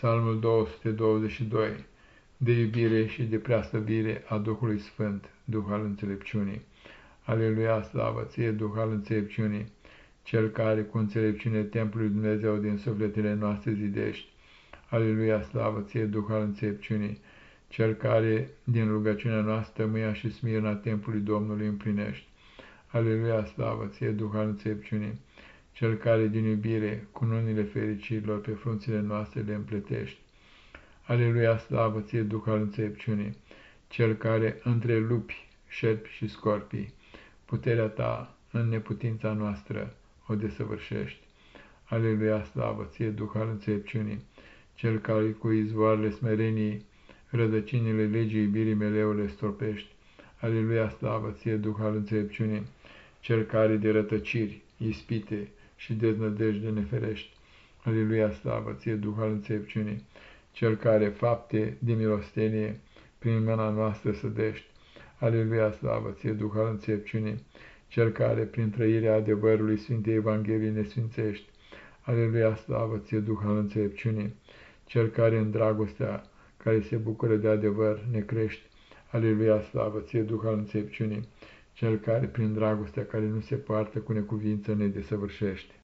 Psalmul 222 De iubire și de preaslăbire a Duhului Sfânt, Duh al înțelepciunii. Aleluia, slavă ție, Duh al înțelepciunii, Cel care cu înțelepciune templul Dumnezeu din sufletele noastre zidești. Aleluia, slavă ție, Duh al înțelepciunii, Cel care din rugăciunea noastră mâia și smirna templului Domnului împlinești. Aleluia, slavă ție, Duh al înțelepciunii, cel care din iubire cu nunile fericirilor pe frunțile noastre le împletești. Aleluia, slavă ție, Duh al înțelepciunii, cel care între lupi, șerpi și scorpii, puterea ta în neputința noastră o desăvârșești. Aleluia, slavă ție, Duh al înțelepciunii, cel care cu izvoarele smerenii rădăcinile legii iubirii meleu le storpești. Aleluia, slavă ție, Duh al înțelepciunii, cel care de rătăciri, ispite, și deznădejde ne ferești. Aleluia, slavă ție, Duh al înțelepciunii, cel care fapte de milostenie prin mâna noastră sădești. Aleluia, slavă ție, Duh al înțelepciunii, cel care prin trăirea adevărului Sfintei Evangheliei ne sfințești. Aleluia, slavă ție, Duh al înțelepciunii, cel care în dragostea care se bucură de adevăr ne crești. Aleluia, slavă ție, Duh al înțelepciunii, cel care, prin dragostea care nu se poartă cu necuvință, ne desăvârșește.